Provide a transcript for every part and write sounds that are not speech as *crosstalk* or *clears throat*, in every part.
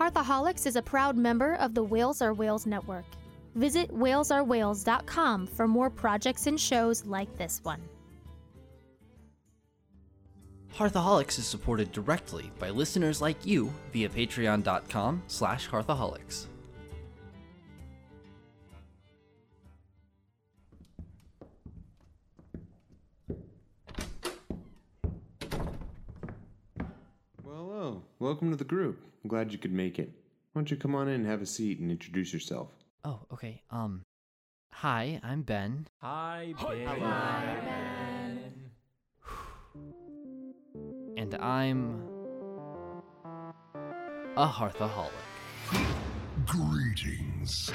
Hearthaholics is a proud member of the Whales Are Whales Network. Visit whalesareWhales.com for more projects and shows like this one. Hearthaholics is supported directly by listeners like you via patreon.com slash hearthaholics. Welcome to the group. I'm glad you could make it. Why don't you come on in and have a seat and introduce yourself? Oh, okay. Um, hi, I'm Ben. Hi, Ben. And I'm a Hearthaholic. Greetings.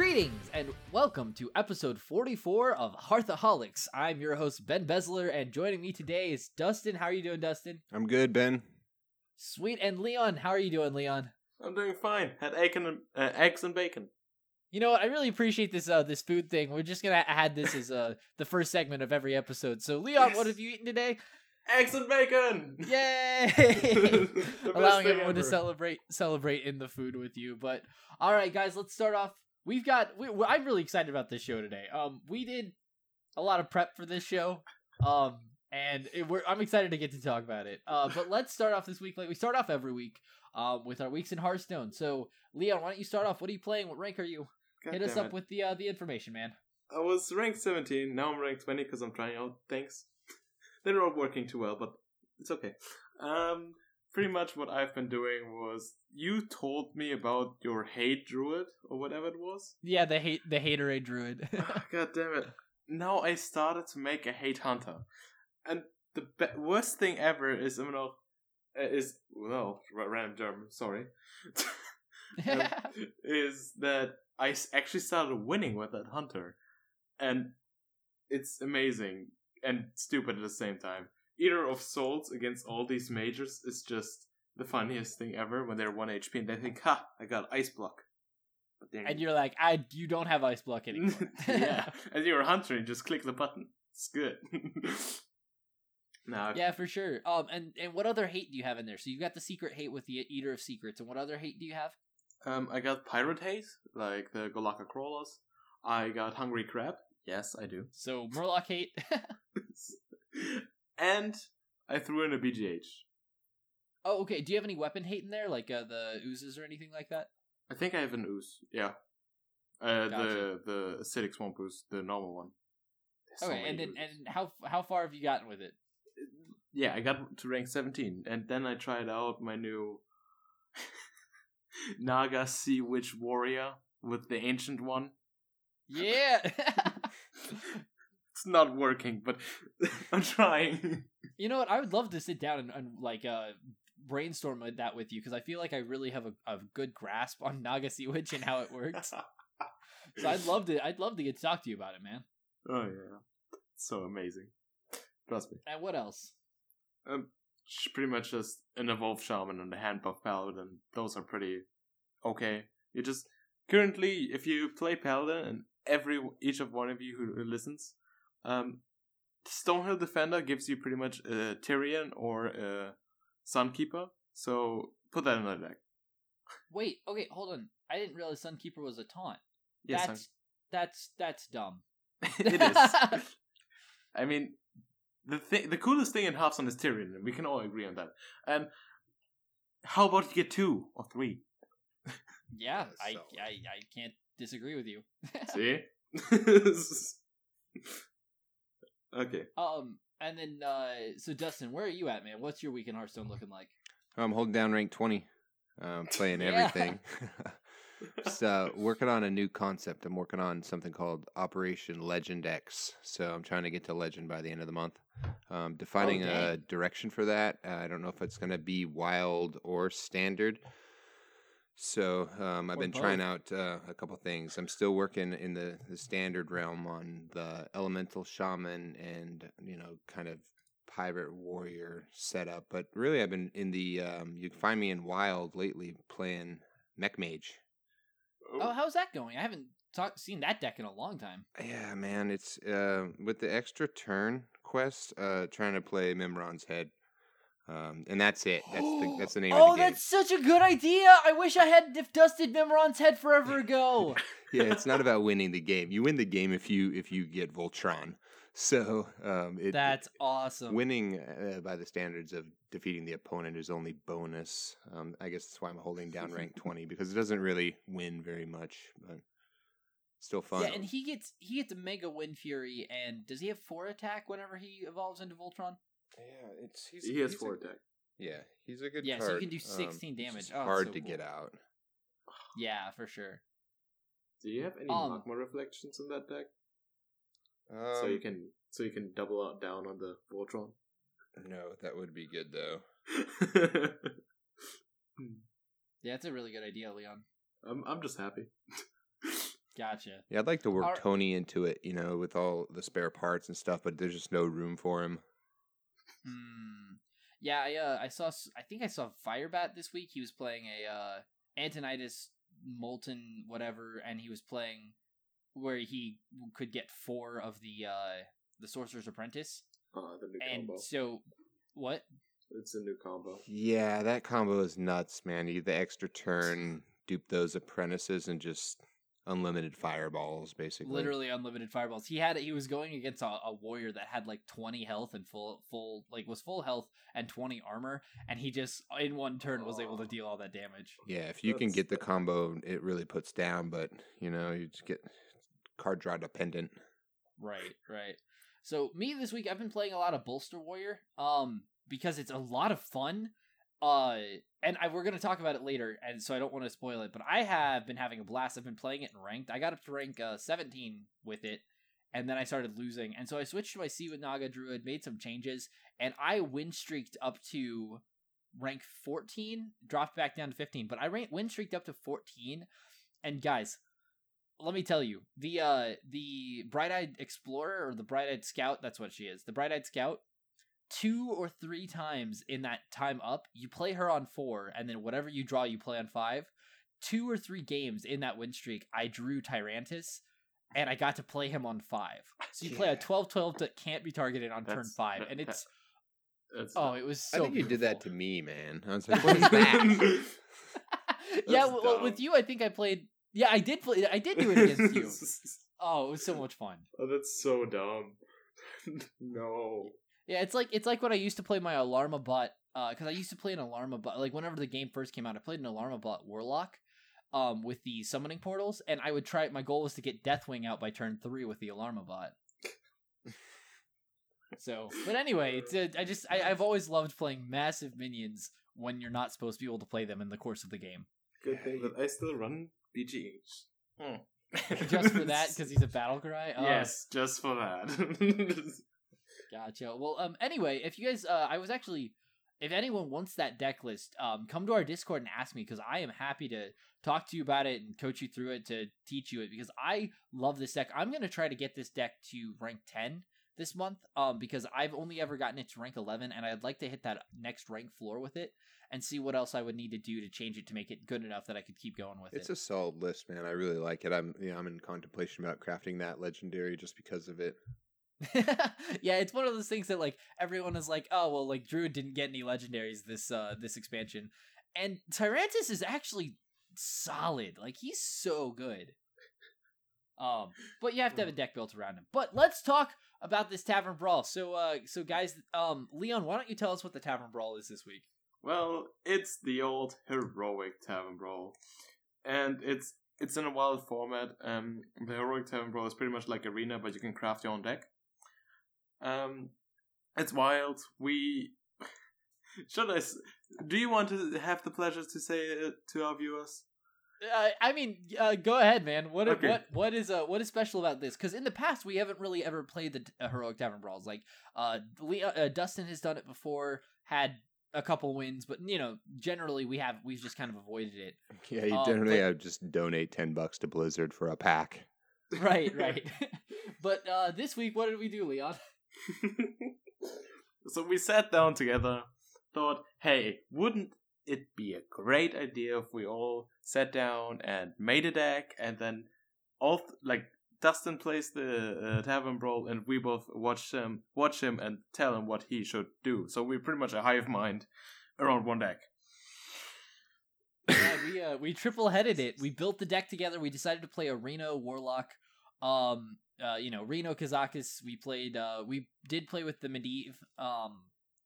Greetings and welcome to episode 44 of Hearthaholics. I'm your host Ben Besler, and joining me today is Dustin. How are you doing, Dustin? I'm good, Ben. Sweet. And Leon. How are you doing, Leon? I'm doing fine. Had egg and uh, eggs and bacon. You know what? I really appreciate this uh this food thing. We're just gonna add this as uh the first segment of every episode. So Leon, what have you eaten today? Eggs and bacon. Yay! *laughs* *laughs* Allowing thing everyone to celebrate celebrate in the food with you. But all right, guys, let's start off. We've got. We, I'm really excited about this show today. Um, we did a lot of prep for this show. Um, and it, we're, I'm excited to get to talk about it. Uh, but *laughs* let's start off this week like we start off every week. Um, with our weeks in Hearthstone. So, Leon, why don't you start off? What are you playing? What rank are you? God Hit us up it. with the uh, the information, man. I was ranked 17. Now I'm ranked 20 because I'm trying out things. *laughs* They're not working too well, but it's okay. Um, pretty much what I've been doing was you told me about your hate druid or whatever it was. Yeah, the hate the haterade druid. *laughs* God damn it! Now I started to make a hate hunter, and the be- worst thing ever is you know uh, is well random German. Sorry. *laughs* um, is I actually started winning with that hunter, and it's amazing and stupid at the same time. Eater of Souls against all these majors is just the funniest thing ever when they're one HP and they think, "Ha, I got ice block." And you're like, I you don't have ice block *laughs* anymore. yeah, *laughs* as you're a hunter, you just click the button. It's good. *laughs* now, Yeah, for sure. Um, and and what other hate do you have in there? So you got the secret hate with the Eater of Secrets, and what other hate do you have? um, I got pirate hate, like the Golakka crawlers. I got hungry crab. Yes, I do. So Murloc hate. and I threw in a BGH. Oh, okay. Do you have any weapon hate in there, like uh, the oozes or anything like that? I think I have an ooze. Yeah. Uh, Gotcha. the the acidic swamp ooze, the normal one. There's okay, and then, and how how far have you gotten with it? yeah, I got to rank 17, and then I tried out my new *laughs* Naga Sea Witch Warrior with the ancient one. Yeah. *laughs* It's not working, but *laughs* I'm trying. you know what? I would love to sit down and, and like uh brainstorm with that with you because I feel like I really have a, a good grasp on *laughs* Naga Sea Witch and how it works. *laughs* so I'd love to I'd love to get to talk to you about it, man. oh yeah, so amazing. Trust me. And what else? Um, pretty much just an evolved shaman and a hand buff paladin. Those are pretty okay. You just currently, if you play paladin, and every each of one of you who listens, um, Stonehill Defender gives you pretty much a Tirion or a Sunkeeper. So put that in the deck. Wait, okay, hold on. I didn't realize Sunkeeper was a taunt. Yes, that's that's that's dumb. *laughs* it is. *laughs* I mean, the thing, the coolest thing in Hearthstone is Tirion, and we can all agree on that. And how about you get two or three? Yeah, *laughs* I, I I can't disagree with you. See? Okay. um, and then uh, so Dustin, where are you at, man? What's your week in Hearthstone looking like? I'm holding down rank 20, um, *laughs* playing everything. *laughs* *laughs* Uh, working on a new concept. I'm working on something called Operation Legend X. So I'm trying to get to Legend by the end of the month. Um, defining a direction for that. Uh, I don't know if it's going to be wild or standard. So um, I've been trying out uh, a couple things. I'm still working in the, the standard realm on the elemental shaman and you know kind of pirate warrior setup, but really I've been in the um, you can find me in wild lately playing mech mage. Oh, how's that going? I haven't talk, seen that deck in a long time. Yeah, man, it's uh, with the extra turn quest, uh, trying to play Mimiron's head, um, and that's it. That's the *gasps* that's the name oh, of the game. that's such a good idea. I wish I had dif- dusted Mimiron's head forever ago. *laughs* yeah, it's not about winning the game. You win the game if you if you get Voltron. *laughs* So um, it, That's awesome. winning uh, by the standards of defeating the opponent is only bonus. Um, I guess that's why I'm holding down *laughs* rank 20 because it doesn't really win very much, but still fun. Yeah, and he gets he gets a Mega Wind Fury, and does he have four attack whenever he evolves into Voltron? Yeah, it's he's, he has he's four a, attack. Yeah, he's a good Yeah, so you can do Um, 16 it's damage. Oh, hard so to cool. get out. Yeah, for sure. Do you have any Um, magma reflections in that deck? Um, so you can so you can double out down on the Voltron. no, that would be good though. *laughs* Yeah, it's a really good idea, Leon. I'm I'm just happy. Gotcha. Yeah, I'd like to work Are- Tony into it, you know, with all the spare parts and stuff, but there's just no room for him. Hmm. Yeah, I uh, I saw. s- I think I saw Firebat this week. He was playing a uh, Antonidas Molten whatever, and he was playing where he could get four of the uh, the Sorcerer's Apprentice, Ah, the new and combo. so what? It's a new combo. Yeah, that combo is nuts, man. You the extra turn, dupe those apprentices, and just unlimited fireballs, basically. Literally unlimited fireballs. He had he was going against a, a warrior that had like twenty health and full full like was full health and twenty armor, and he just in one turn was able to deal all that damage. Yeah, if you can get the combo, it really puts down, but, you know, you just get card draw dependent. Right, right. So me this week I've been playing a lot of Bolster Warrior, um, because it's a lot of fun. Uh, and I, we're gonna talk about it later, and so I don't want to spoil it. But I have been having a blast. I've been playing it in ranked. I got up to rank uh, 17 with it, and then I started losing, and so I switched to my Seawood Naga Druid, made some changes, and I win streaked up to rank 14, dropped back down to 15. But I win streaked up to 14, and guys, let me tell you, the uh the bright-eyed explorer or the bright-eyed scout, that's what she is. The bright-eyed scout two or three times in that time up, you play her on 4 and then whatever you draw you play on 5. Two or three games in that win streak, I drew Tyrantus and I got to play him on 5. So you play a Yeah. 12-12 that can't be targeted on turn 5 that- and it's It's oh, it was so I think you did that to me, man. I was *laughs* like, what is that? *laughs* yeah, That's well, with you I think I played Yeah, I did play I did do it against you. *laughs* Oh, it was so much fun. oh, that's so dumb. no. Yeah, it's like it's like when I used to play my Alarm-o-Bot, because I used to play an Alarm-o-Bot. Like whenever the game first came out, I played an Alarm-o-Bot Warlock, um, with the summoning portals, and I would try. My goal was to get Deathwing out by turn three with the Alarm-o-Bot. *laughs* so, but anyway, it's uh, I just I, I've always loved playing massive minions when you're not supposed to be able to play them in the course of the game. Good thing that I still run BGH. Just for that, because he's a *laughs* battle cry. Oh, yes, just for that. *laughs* Gotcha. Well, um, anyway, if you guys, uh, I was actually, if anyone wants that deck list, um, come to our Discord and ask me because I am happy to talk to you about it and coach you through it to teach you it because I love this deck. I'm gonna try to get this deck to rank ten this month, um, because I've only ever gotten it to rank eleven, and I'd like to hit that next rank floor with it and see what else I would need to do to change it to make it good enough that I could keep going with It's it. It's a solid list, man. I really like it. I'm, yeah, I'm in contemplation about crafting that legendary just because of it. *laughs* yeah, it's one of those things that like everyone is like, oh well, like Druid didn't get any legendaries this uh this expansion, and Tyrantus is actually solid. Like he's so good. Um, but you have to have a deck built around him. But let's talk about this Tavern Brawl. So uh, so guys, um, Leon, why don't you tell us what the Tavern Brawl is this week? well, it's the old heroic tavern brawl, and it's it's in a wild format. Um, the heroic tavern brawl is pretty much like arena, but you can craft your own deck. Um, it's wild. We *laughs* should I? s- Do you want to have the pleasure to say it to our viewers? Uh, I mean, uh, go ahead, man. What Okay. what what is uh what is special about this? Because in the past we haven't really ever played the uh, heroic tavern brawls. Like uh, Leo, uh, Dustin has done it before, had a couple wins, but you know, generally we have we've just kind of avoided it. *laughs* Yeah, you Um, generally but- uh, just donate 10 bucks to Blizzard for a pack. Right, *laughs* right. but uh, this week, what did we do, Leon? *laughs* So we sat down together, thought, hey, wouldn't it be a great idea if we all sat down and made a deck and then all th- like Dustin plays the uh, Tavern Brawl and we both watch him watch him and tell him what he should do. So we're pretty much a hive mind around one deck. yeah, we uh, we triple headed it. We built the deck together. We decided to play a Reno Warlock. Um, uh, you know, Reno Kazakus. We played. Uh, we did play with the Medivh. Um,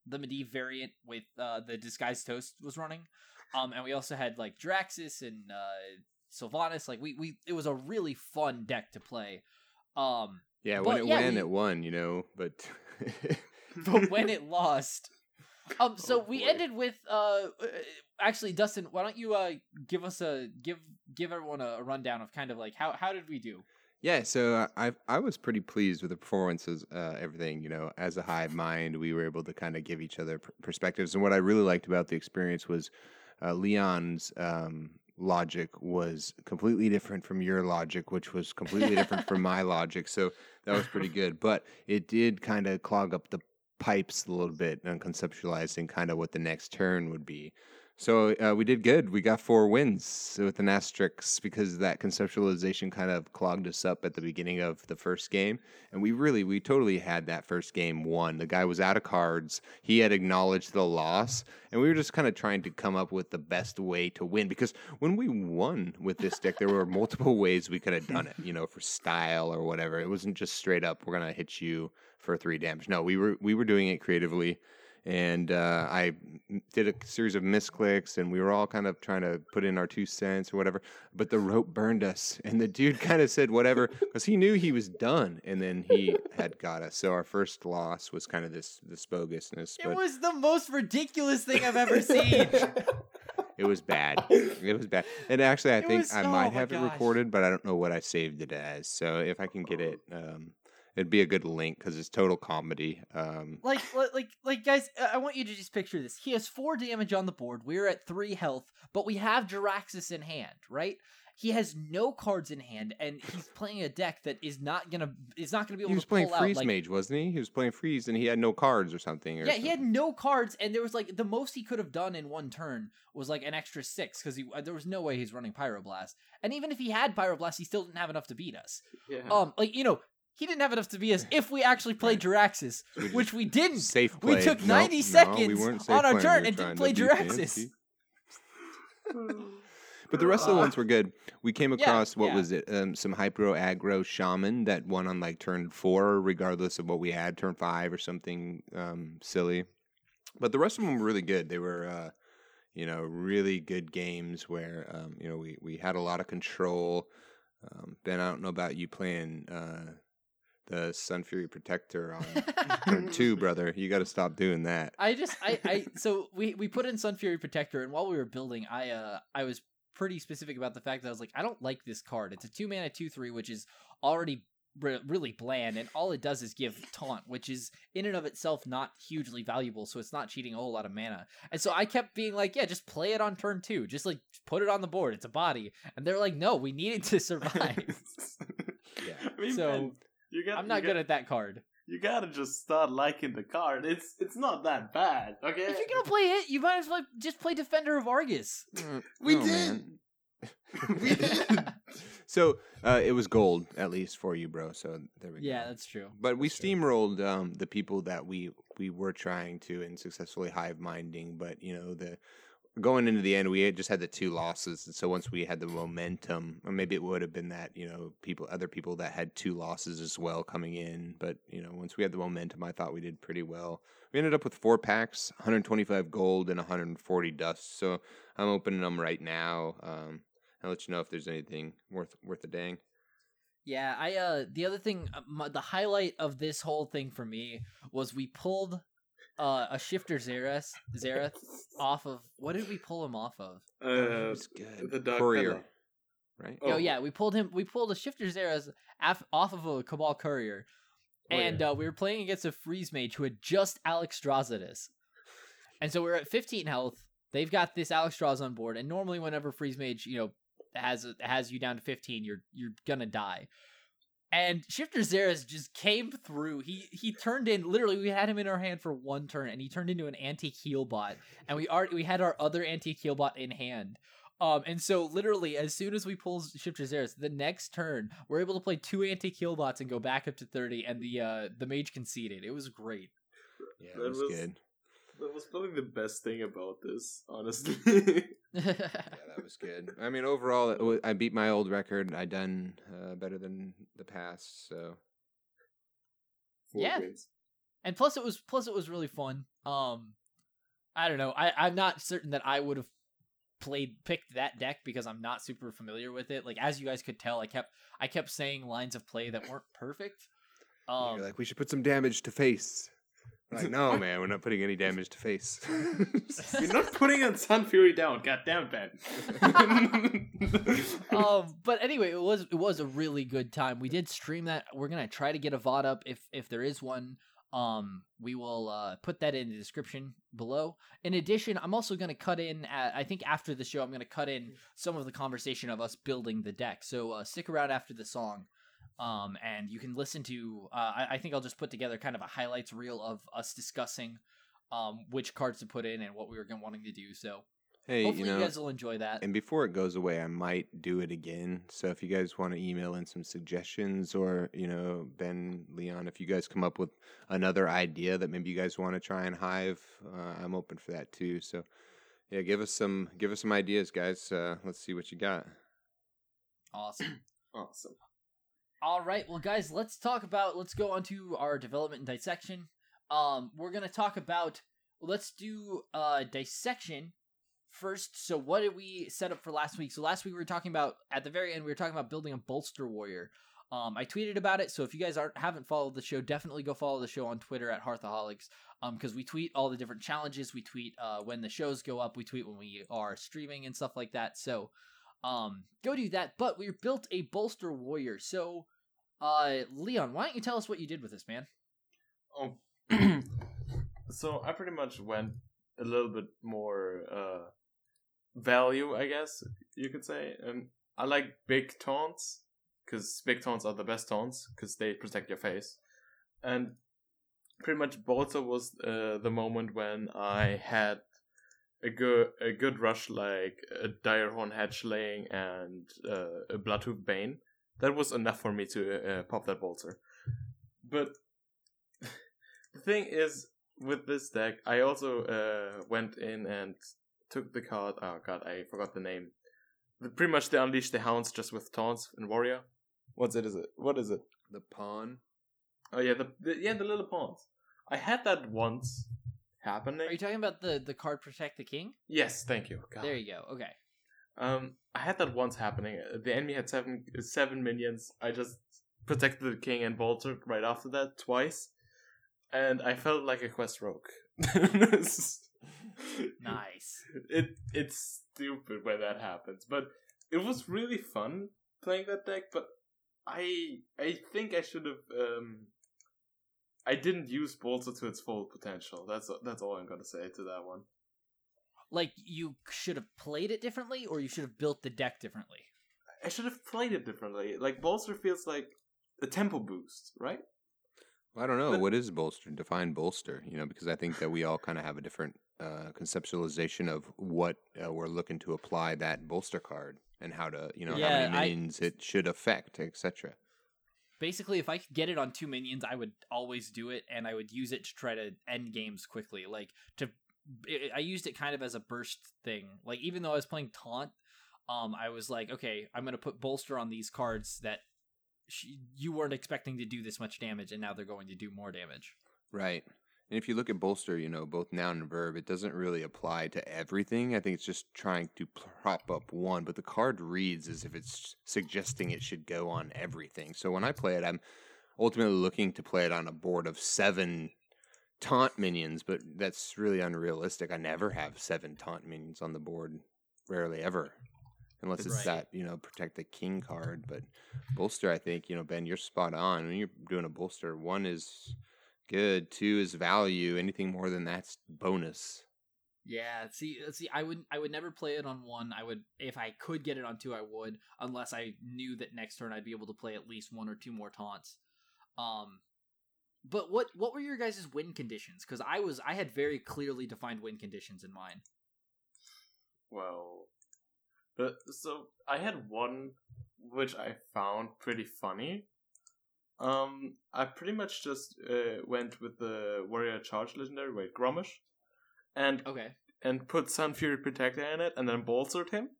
the Medivh variant with uh the Disguised Toast was running. Um, and we also had like Draxus and uh Sylvanas. Like we we it was a really fun deck to play. Um, Yeah, when it yeah, won, we- it won, you know. But *laughs* but when it lost. Um, *laughs* so Oh, we ended with uh, uh, actually, Dustin, why don't you uh give us a give give everyone a, a rundown of kind of like how how did we do? Yeah, so I I was pretty pleased with the performances, uh, everything. You know, as a hive mind, we were able to kind of give each other pr- perspectives, and what I really liked about the experience was uh, Leon's um, logic was completely different from your logic, which was completely different from *laughs* my logic. So that was pretty good, but it did kind of clog up the pipes a little bit and conceptualizing kind of what the next turn would be. So uh, we did good. We got four wins with an asterisk because that conceptualization kind of clogged us up at the beginning of the first game, and we really, we totally had that first game won. The guy was out of cards. He had acknowledged the loss, and we were just kind of trying to come up with the best way to win. Because when we won with this deck, there were multiple ways we could have done it. You know, for style or whatever. It wasn't just straight up. We're gonna hit you for three damage. No, we were we were doing it creatively and uh, I did a series of misclicks, and we were all kind of trying to put in our two cents or whatever. But the rope burned us, and the dude kind of said whatever *laughs* because he knew he was done, and then he had got us. So our first loss was kind of this this bogusness, It but was the most ridiculous thing I've ever seen. *laughs* it was bad. It was bad, and actually, I It think was- I oh might my have it recorded, but I don't know what I saved it as. So if I can get it. Um, It'd be a good link because it's total comedy. Um, like, like, like, guys, I- I want you to just picture this. He has four damage on the board. We're at three health, but we have Jaraxxus in hand, right? He has no cards in hand, and he's playing a deck that is not gonna is not gonna be able he was to playing pull freeze out. Like, mage, wasn't he? He was playing freeze, and he had no cards or something. Or yeah, he had no cards, and there was like the most he could have done in one turn was like an extra six because he uh, there was no way he's running Pyroblast, and even if he had Pyroblast, he still didn't have enough to beat us. Yeah. Um, like you know, he didn't have enough to be us if we actually played Jaraxxus, which we didn't. safe we took 90 no, we seconds weren't safe on our turn We and didn't play to Jaraxxus. *laughs* But the rest of the ones were good. We came Yeah, across what yeah. was it? Um, some hypro aggro shaman that won on like turn four, regardless of what we had, turn five or something um, silly. But the rest of them were really good. They were, uh, you know, really good games where um, you know we we had a lot of control. Um, ben, I don't know about you playing uh, the Sunfury Protector on *laughs* turn two, brother. You got to stop doing that. I just I I *laughs* so we we put in Sunfury Protector, and while we were building, I uh I was pretty specific about the fact that I was like, I don't like this card. It's a two mana two three, which is already re- really bland, and all it does is give taunt, which is in and of itself not hugely valuable. So it's not cheating a whole lot of mana. And so I kept being like, yeah, just play it on turn two, just like put it on the board. It's a body, and they're like, no, we need it to *laughs* survive. Yeah. I mean, So, man, you got, I'm not you good got- at that card. You gotta just start liking the card. It's it's not that bad, okay? If you're gonna play it, you might as well just play Defender of Argus. We Oh, did. man. *laughs* We did. *laughs* so uh, it was gold at least for you, bro. So there we go. Yeah, that's true. But we That's steamrolled um, the people that we we were trying to and successfully hive minding. But you know the going into the end, we had just had the two losses. And so once we had the momentum, or maybe it would have been that you know people, other people that had two losses as well coming in. But you know once we had the momentum, I thought we did pretty well. We ended up with four packs, 125 gold and 140 dust. So I'm opening them right now. Um, I'll let you know if there's anything worth worth a dang. Yeah, I uh the other thing uh, the highlight of this whole thing for me was we pulled uh a shifter Zerus Zerus off of what did we pull him off of? It Uh, was good. the Dark Courier, Peddler. right? Oh Oh. yeah, we pulled him we pulled a shifter Zerus af- off of a Kabal courier. Oh, and yeah. uh, we were playing against a freeze mage who had just Alex Strazadis. And so we're at 15 health. They've got this Alex Straz on board, and normally whenever freeze mage, you know, has has you down to 15, you're you're gonna die. And Shifter Zerus just came through. He he turned in literally. We had him in our hand for one turn, and he turned into an antique heal bot. And we already we had our other antique heal bot in hand. Um, and so literally, as soon as we pull Shifter Zerus, the next turn we're able to play two antique heal bots and go back up to thirty. And the uh the mage conceded. It was great. Yeah, That that was, was- good. That was probably the best thing about this, honestly. *laughs* Yeah, that was good. I mean, overall, it wa- I beat my old record. I done uh, better than the past. So Four Yeah. wins. and plus it was plus it was really fun um i don't know i i'm not certain that i would have played picked that deck because i'm not super familiar with it like as you guys could tell i kept i kept saying lines of play that weren't perfect um you're like, we should put some damage to face. I'm like, no, man, we're not putting any damage to face. *laughs* You're not *laughs* putting on Sunfury down, god damn Ben. *laughs* um but anyway it was it was a really good time. We did stream that. We're gonna try to get a vod up if if there is one. Um we will uh put that in the description below. In addition i'm also gonna cut in at, i think after the show i'm gonna cut in some of the conversation of us building the deck. So uh stick around after the song um and you can listen to uh i, I think i'll just put together kind of a highlights reel of us discussing um which cards to put in and what we were gonna wanting to do so hey, hopefully you you, guys will enjoy that and before it goes away, I might do it again. So if you guys want to email in some suggestions, or you know, Ben, Leon, if you guys come up with another idea that maybe you guys want to try and hive, uh, I'm open for that too. So yeah, give us some give us some ideas, guys. Uh, let's see what you got. awesome *clears throat* awesome. All right, well, guys, let's talk about. Let's go on to our development and dissection. Um, we're gonna talk about. Let's do uh dissection first. So, what did we set up for last week? So last week we were talking about at the very end we were talking about building a bolster warrior. Um, I tweeted about it. So if you guys aren't haven't followed the show, definitely go follow the show on Twitter at Hearthaholics. Um, because we tweet all the different challenges. We tweet uh when the shows go up. We tweet when we are streaming and stuff like that. So, um, go do that. But we built a bolster warrior. So. Uh, Leon, why don't you tell us what you did with this, man? Oh, *clears throat* so I pretty much went a little bit more uh, value, I guess you could say. And I like big taunts because big taunts are the best taunts because they protect your face. And pretty much Bolter was uh, the moment when I had a good a good rush like a Direhorn Hatchling and uh, a Bloodhoof Bane. That was enough for me to uh, pop that Bolter. But *laughs* the thing is, with this deck, I also uh, went in and took the card. Oh god, I forgot the name. The, pretty much they unleash the hounds just with taunts and warrior. What's it? Is it? What is it? The pawn. Oh yeah, the, the yeah the little pawns. I had that once happening. Are you talking about the the card protect the king? yes, thank you. God. There you go. Okay. Um, I had that once happening. The enemy had seven seven minions. I just protected the king and bolted right after that twice, and I felt like a quest rogue. *laughs* Nice. It it's stupid when that happens, but it was really fun playing that deck. But I I think I should have um. I didn't use Bolter to its full potential. That's that's all I'm gonna say to that one. Like you should have played it differently, or you should have built the deck differently. I should have played it differently. Like bolster feels like a tempo boost, right? I don't know. But- what is bolster? Define bolster, you know, because I think that we all kind of have a different uh, conceptualization of what uh, we're looking to apply that bolster card and how to, you know, Yeah, how many minions it should affect, etc. Basically, if I could get it on two minions, I would always do it, and I would use it to try to end games quickly. Like to, I I used it kind of as a burst thing. Like even though I was playing taunt, um, I was like, okay, I'm gonna put bolster on these cards that sh- you weren't expecting to do this much damage, and now they're going to do more damage. Right. And if you look at bolster, you know, both noun and verb, it doesn't really apply to everything. I think it's just trying to prop up one, but the card reads as if it's suggesting it should go on everything. So when I play it, I'm ultimately looking to play it on a board of seven taunt minions, but that's really unrealistic. I never have seven taunt minions on the board, rarely ever. Unless it's Right. that, you know, protect the king card. But bolster, I think, you know, Ben, you're spot on. When you're doing a bolster, one is good, two is value. Anything more than that's bonus. Yeah, see, uh, see, I would, I would never play it on one. I would, if I could get it on two, I would, unless I knew that next turn I'd be able to play at least one or two more taunts. Um, but what, what were your guys' win conditions? Because I was, I had very clearly defined win conditions in mind. Well, but so I had one which I found pretty funny. Um, I pretty much just uh, went with the warrior charge legendary, wait, Grommash, and Okay. and put Sunfury Protector in it, and then bolstered him.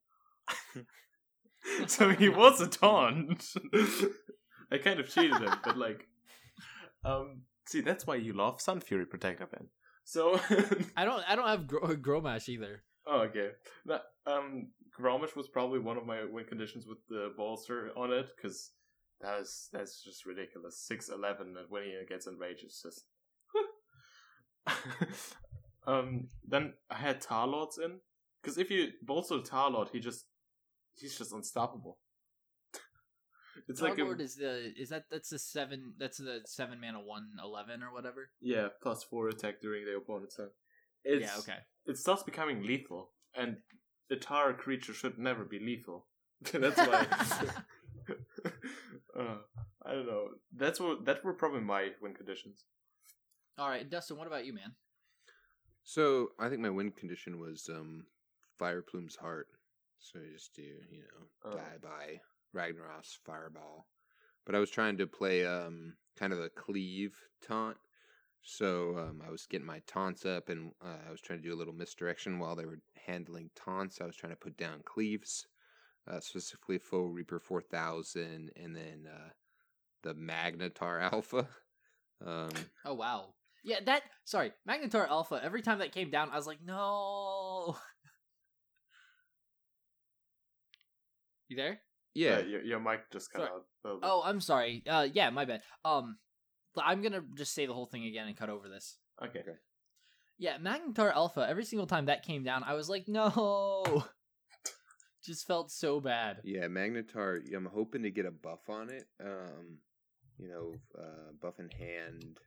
*laughs* *laughs* so he was a taunt. *laughs* I kind of cheated him, but like, um, see, that's why you love Sunfury Protector, Ben. So, *laughs* I don't, I don't have Gro- *laughs* Grommash either. oh, okay. That, um, Grommash was probably one of my win conditions with the bolster on it because that is that's just ridiculous. Six eleven, and when he gets enraged, it's just. *laughs* um. Then I had Tarlords in because if you bolster Tarlord, he just he's just unstoppable. It's like a, is the, is that, that's the seven, that's the seven mana one eleven or whatever. yeah plus four attack during the opponent's turn. It's, yeah. Okay. It starts becoming lethal, and the Tar creature should never be lethal. *laughs* That's why. *laughs* uh, I don't know. That's what that were probably my win conditions. All right, Dustin. What about you, man? So I think my win condition was um, Fire Plume's Heart. So you just do, you know, Oh. die by Ragnarok's Fireball. But I was trying to play um, kind of a cleave taunt. So um, I was getting my taunts up and uh, I was trying to do a little misdirection while they were handling taunts. I was trying to put down cleaves, uh, specifically Foe Reaper 4000 and then uh, the Magnataur *laughs* Alpha. Um, Oh wow. Yeah, that sorry, Magnataur Alpha, every time that came down, I was like, no. *laughs* You there? Yeah, Uh, your, your mic just cut Sorry. out. a little bit. Oh, I'm sorry. Uh yeah, my bad. Um I'm gonna just say the whole thing again and cut over this. okay. Yeah, Magnataur Alpha, every single time that came down, I was like, no. *laughs* just felt so bad. Yeah, Magnataur. I'm hoping to get a buff on it. Um, you know, uh, buff in hand.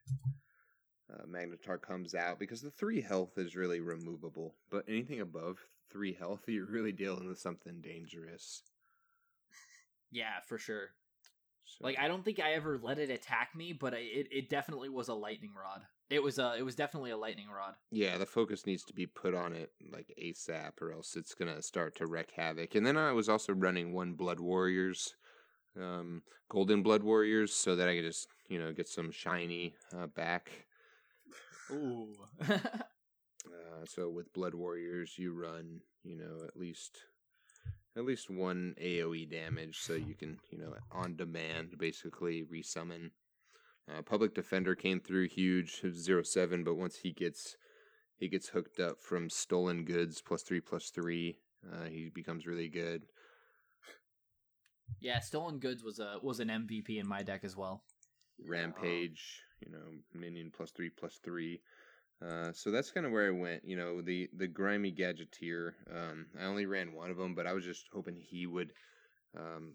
Uh, Magnataur comes out because the three health is really removable, but anything above three health, *laughs* you're really dealing with something dangerous. Yeah, for sure. So, Like I don't think I ever let it attack me, but I, it it definitely was a lightning rod. It was a it was definitely a lightning rod. yeah, the focus needs to be put on it like ASAP, or else it's gonna start to wreak havoc. And then I was also running one Blood Warriors, um, Golden Blood Warriors, so that I could just you know get some shiny uh, back. Ooh. *laughs* Uh, so with Blood Warriors, you run, you know, at least at least one AOE damage, so you can, you know, on demand basically resummon. Uh, Public Defender came through huge, zero seven, but once he gets he gets hooked up from stolen goods plus three plus three, uh, he becomes really good. yeah, stolen goods was a was an MVP in my deck as well. Rampage, you know, minion plus three plus three. Uh, so that's kind of where I went. You know, the the grimy gadgeteer. Um, I only ran one of them, but I was just hoping he would um,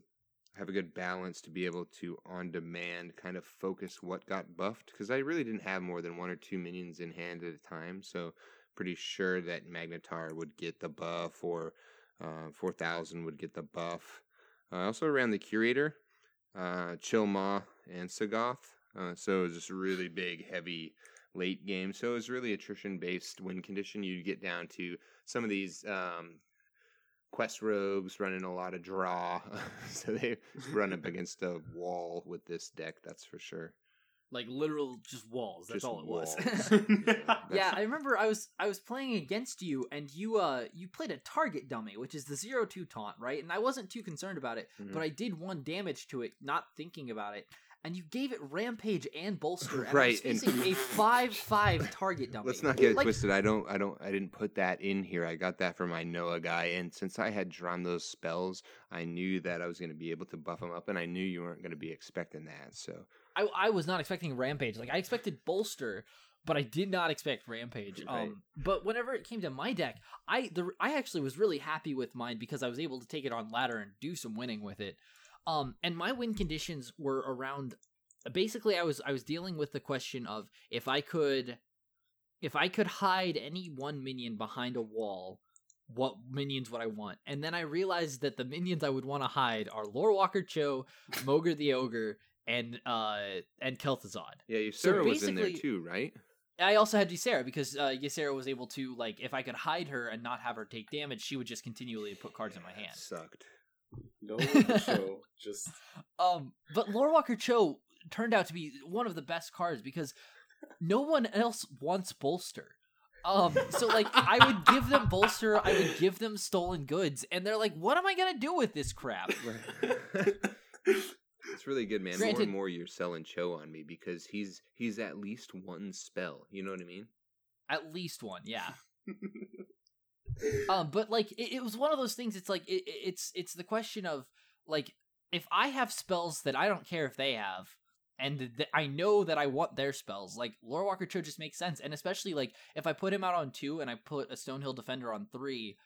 have a good balance to be able to on demand kind of focus what got buffed because I really didn't have more than one or two minions in hand at a time. So pretty sure that Magnataur would get the buff or uh, four thousand would get the buff. Uh, I also ran the curator uh, Chillmaw and Sagoth. Uh, so it was just really big, heavy late game. So it was really attrition based win condition. You get down to some of these um, quest rogues running a lot of draw. *laughs* so they *laughs* run up against a wall with this deck, that's for sure. Like literal just walls. That's Just all it was. walls. *laughs* yeah, I remember I was I was playing against you and you uh you played a target dummy, which is the zero two taunt, right? And I wasn't too concerned about it, Mhm. but I did one damage to it, not thinking about it. And you gave it rampage and bolster, and Right, and- facing a *laughs* five five target dummy. Let's not get it Like- twisted. I don't I don't I didn't put that in here. I got that from my Noah guy and since I had drawn those spells, I knew that I was going to be able to buff them up and I knew you weren't going to be expecting that. So I I was not expecting rampage. Like I expected bolster, but I did not expect rampage. Right. Um, but whenever it came to my deck, I the I actually was really happy with mine because I was able to take it on ladder and do some winning with it. Um, and my win conditions were around. Basically, I was I was dealing with the question of if I could, if I could hide any one minion behind a wall, what minions would I want? And then I realized that the minions I would want to hide are Lorewalker Cho, Mogor the Ogre, and uh and Kel'Thuzad. Yeah, your So was in there too, right? I also had Ysera because uh, Ysera was able to like if I could hide her and not have her take damage, she would just continually put cards in my hand. Sucked. No show. *laughs* Just Um, but Lorewalker Cho turned out to be one of the best cards because no one else wants bolster. Um, so like I would *laughs* give them bolster, I would give them stolen goods, and they're like, "What am I gonna do with this crap?" *laughs* it's really good, man. more and more you're selling Cho on me because he's he's at least one spell. You know what I mean? At least one, yeah. Um, but like it, it was one of those things. It's like it, it- it's it's the question of like if I have spells that I don't care if they have, and th- I know that I want their spells, like Lorewalker Cho just makes sense, and especially like if I put him out on two and I put a Stonehill Defender on three,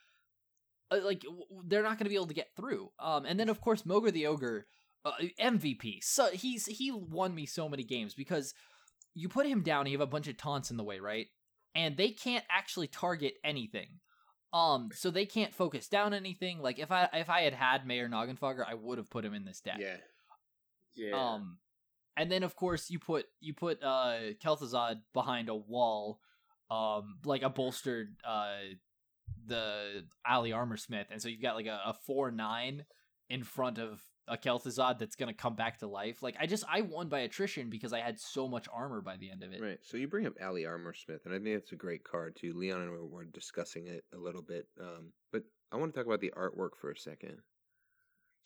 uh, like w- they're not going to be able to get through. Um, and then of course Mogor the Ogre, uh, MVP. So he's he won me so many games because you put him down, you have a bunch of taunts in the way, right? And they can't actually target anything. Um, so they can't focus down anything. Like if I if I had had Mayor Noggenfogger, I would have put him in this deck. Yeah. yeah. Um, and then of course you put you put uh Kel'Thuzad behind a wall, um, like a bolstered uh the Alley Armorsmith, and so you've got like a, a four nine in front of a Kel'Thuzad that's gonna come back to life. Like I just I won by attrition because I had so much armor by the end of it. Right. So you bring up Alley Armorsmith, and I think that's a great card too. Leon and I were discussing it a little bit, um, but I want to talk about the artwork for a second.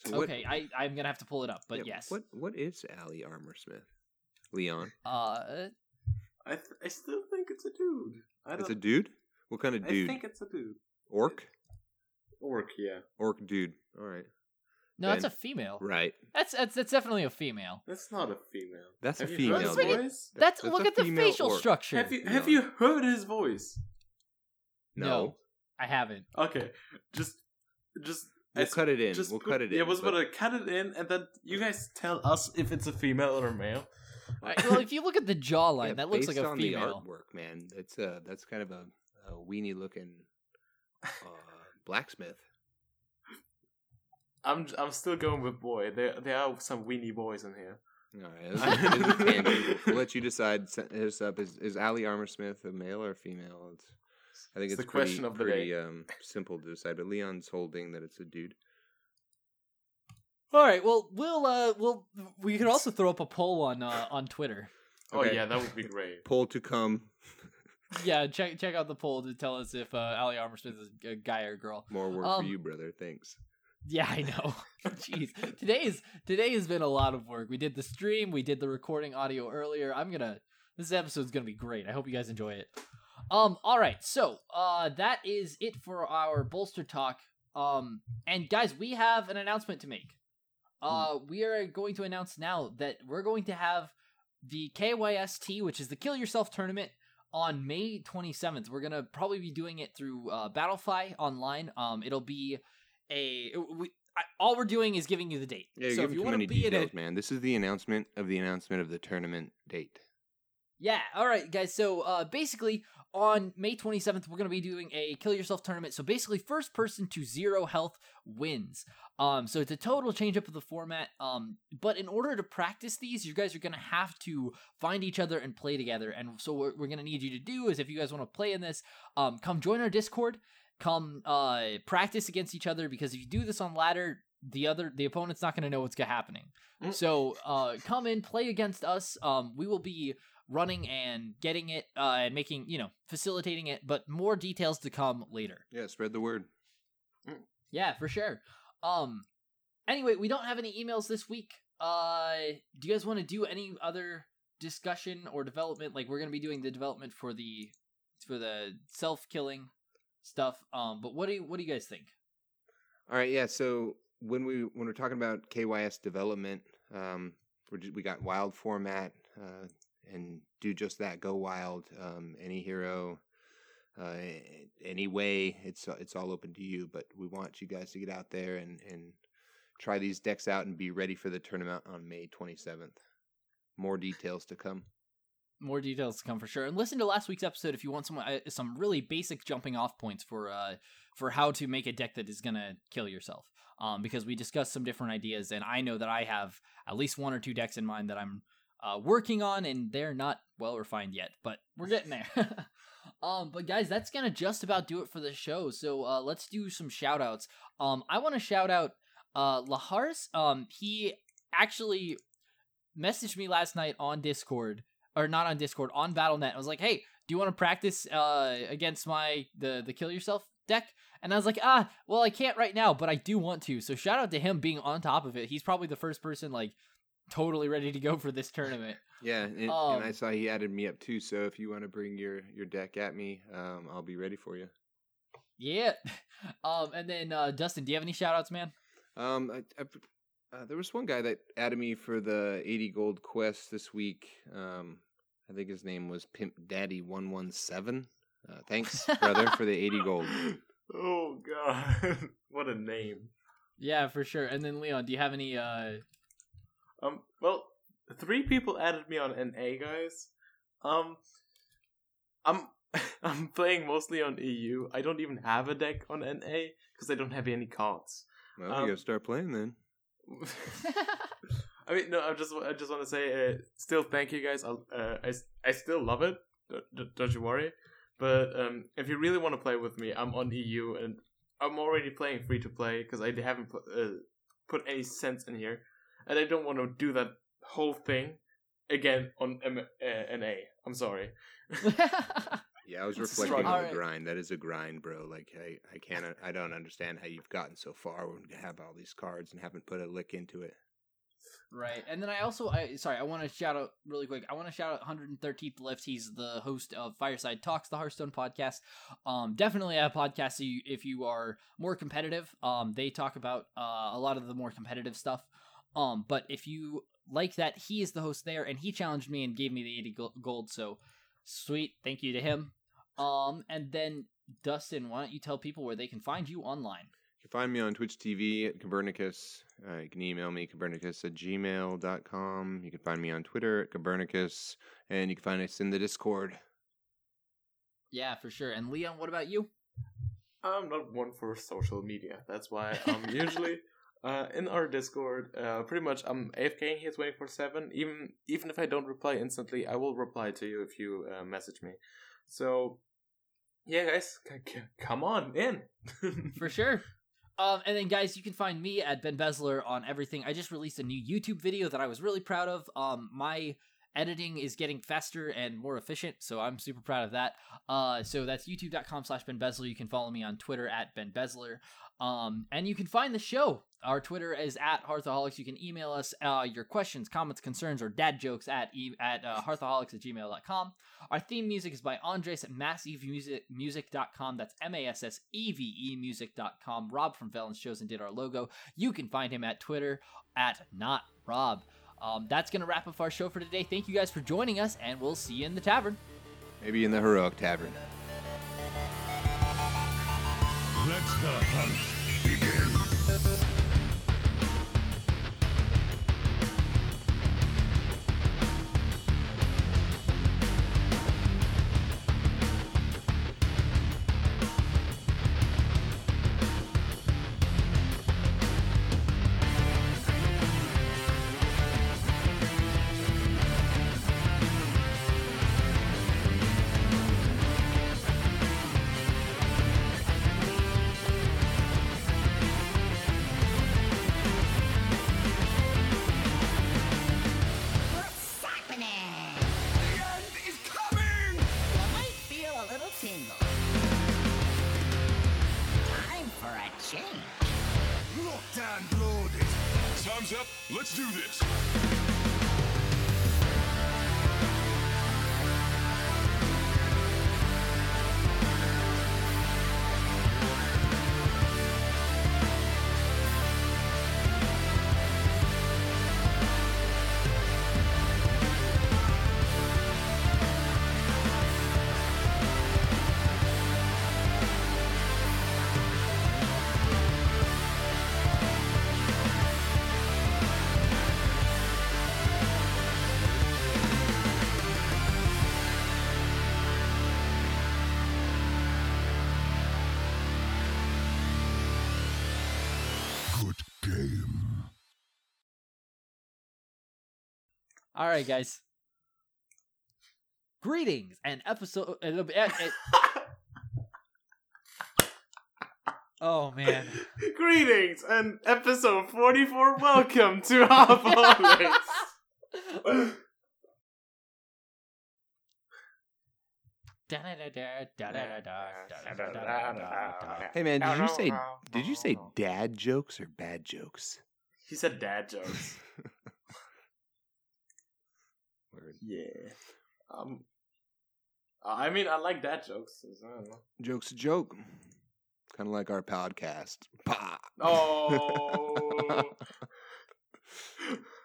So what- Okay, I I'm gonna have to pull it up, but yeah, yes. What what is Alley Armorsmith? Leon. Uh, I th- I still think it's a dude. I don't. It's a dude. What kind of dude? I think it's a dude. Orc. Orc, yeah. Orc dude. All right. No, that's a female. Right. That's that's that's definitely a female. That's not a female. That's a Have you heard female, his dude. voice? That's, That's look a at the facial orc. structure. Have you No. have you heard his voice? No. I haven't. Okay, just just We'll as- cut it in. Just we'll put- cut it in. Yeah, I was but- about to cut it in, and then you guys tell us if it's a female or a male. I- well, if you look at the jawline, yeah, that looks like based a on female. the artwork, man. That's uh that's kind of a, a weenie looking uh, blacksmith. I'm I'm still going with boy. There there are some weenie boys in here. All right, is, is *laughs* a. We'll let you decide. Set this up. Is is Alley Armorsmith a male or a female? It's, I think It's it's, the pretty, question of the pretty day. um, simple to decide. But Leon's holding that it's a dude. All right. Well, we'll uh, we'll we could also throw up a poll on uh, on Twitter. Oh Okay. yeah, that would be great. *laughs* Poll to come. *laughs* Yeah, check check out the poll to tell us if uh, Alley Armorsmith is a guy or girl. More work Um, for you, brother. Thanks. Yeah, I know. *laughs* Jeez, today's today has been a lot of work. We did the stream, we did the recording audio earlier. I'm gonna this episode's gonna be great. I hope you guys enjoy it. Um, all right, so uh, that is it for our bolster talk. Um, and guys, we have an announcement to make. Uh, we are going to announce now that we're going to have the KYST, which is the Kill Yourself tournament, on May 27th. We're gonna probably be doing it through uh, Battlefy online. Um, it'll be a we, I, all we're doing is giving you the date. Yeah, so if you want to be in details, it, man. This is the announcement of the announcement of the tournament date. yeah. All right, guys. So uh, basically, on May 27th, we're gonna be doing a kill yourself tournament. So basically, first person to zero health wins. Um, so it's a total change up of the format. Um, but in order to practice these, you guys are gonna have to find each other and play together. And so what we're gonna need you to do is, if you guys want to play in this, um, come join our Discord. Come uh practice against each other because if you do this on ladder, the other the opponent's not gonna know what's happening. Mm. So uh, come in, play against us. Um, we will be running and getting it uh, and making you know facilitating it, but more details to come later. Yeah, spread the word. Yeah, for sure. Um, anyway, we don't have any emails this week. Uh, do you guys want to do any other discussion or development? Like we're gonna be doing the development for the for the self killing stuff. Um, but what do you what do you guys think? All right, yeah. So when we when we're talking about KYS development, um, just, we got wild format uh, and do just that. Go wild. Um, any hero, uh, any way. It's it's all open to you. But we want you guys to get out there and and try these decks out and be ready for the tournament on May twenty seventh. More details to come. More details to come for sure. And listen to last week's episode if you want some uh, some really basic jumping off points for uh for how to make a deck that is gonna kill yourself. Um, because we discussed some different ideas, and I know that I have at least one or two decks in mind that I'm uh, working on, and they're not well refined yet, but we're getting there. *laughs* um, but guys, that's gonna just about do it for the show. So uh, let's do some shout outs. Um, I want to shout out uh Lahars. Um, he actually messaged me last night on Discord, or not on Discord, on BattleNet. I was like, hey, do you want to practice uh against my the the kill yourself deck? And I was like, ah, well, I can't right now, but I do want to. So shout out to him being on top of it. He's probably the first person like totally ready to go for this tournament. Yeah, and, and Um, I saw he added me up too. So if you want to bring your your deck at me, um, I'll be ready for you. Yeah. *laughs* Um, and then uh, Dustin, do you have any shout outs, man? Um, I, I, uh, there was one guy that added me for the 80 gold quest this week. Um, I think his name was Pimp Daddy One One Seven. Uh, thanks, brother, for the 80 gold. *laughs* Oh god, *laughs* what a name. Yeah, for sure. And then Leon, do you have any? uh Um, well, three people added me on NA, guys. Um, I'm *laughs* I'm playing mostly on EU. I don't even have a deck on NA because I don't have any cards. Well, Um, you gotta start playing then. *laughs* I mean, no, I just I just want to say, uh, still thank you guys. Uh, I I still love it. Don't, don't- you worry. But um, if you really want to play with me, I'm on EU and I'm already playing free to play because I haven't put, uh, put any cents in here, and I don't want to do that whole thing again on M- uh, NA. I'm sorry. *laughs* *laughs* Yeah, I was It's reflecting on the Alright. grind. That is a grind, bro. Like, I, I can't, I don't understand how you've gotten so far when you have all these cards and haven't put a lick into it. Right, and then I also, I sorry, I want to shout out really quick. I want to shout out 113th Lift. He's the host of Fireside Talks, the Hearthstone podcast. Um, definitely a podcast if you, if you are more competitive. Um, they talk about uh, a lot of the more competitive stuff. Um, but if you like that, he is the host there, and he challenged me and gave me the 80 gold. So sweet, thank you to him. Um, and then Dustin, why don't you tell people where they can find you online? You can find me on Twitch TV at Copernicus. Uh, you can email me, copernicus at gmail.com. You can find me on Twitter at Copernicus. And you can find us in the Discord. Yeah, for sure. And Leon, what about you? I'm not one for social media. That's why I'm usually *laughs* uh, in our Discord. Uh, pretty much, I'm AFKing here 24 seven. Even even if I don't reply instantly, I will reply to you if you uh, message me. So, yeah, guys, c- c- come on in. *laughs* for sure. Um, and then guys, you can find me at Ben Besler on everything. I just released a new YouTube video that I was really proud of. Um, my editing is getting faster and more efficient, so I'm super proud of that. Uh, so that's youtube.com slash Ben Besler. You can follow me on Twitter at Ben Besler. Um, and you can find the show. Our Twitter is at Hearthaholics. You can email us uh, your questions, comments, concerns, or dad jokes at e- at uh, hearthaholics at gmail.com. Our theme music is by Andres at massivemusic.com. That's M A S S E V E music.com. Rob from Velen's Chosen did our logo. You can find him at Twitter at not Rob. Um, that's going to wrap up our show for today. Thank you guys for joining us, and we'll see you in the tavern. Maybe in the Heroic Tavern. Let the hunt this. All right, guys. Greetings and episode. uh, uh, uh, oh man. Greetings and episode 44. Welcome to Alphaholics. *laughs* Hey man, did you say did you say *laughs* dad jokes or bad jokes? he said dad jokes. *laughs* Word. Yeah. Um. I mean, I like that jokes. so I don't know. Joke's a joke. Kind of like our podcast. Pah. Oh. *laughs* *laughs*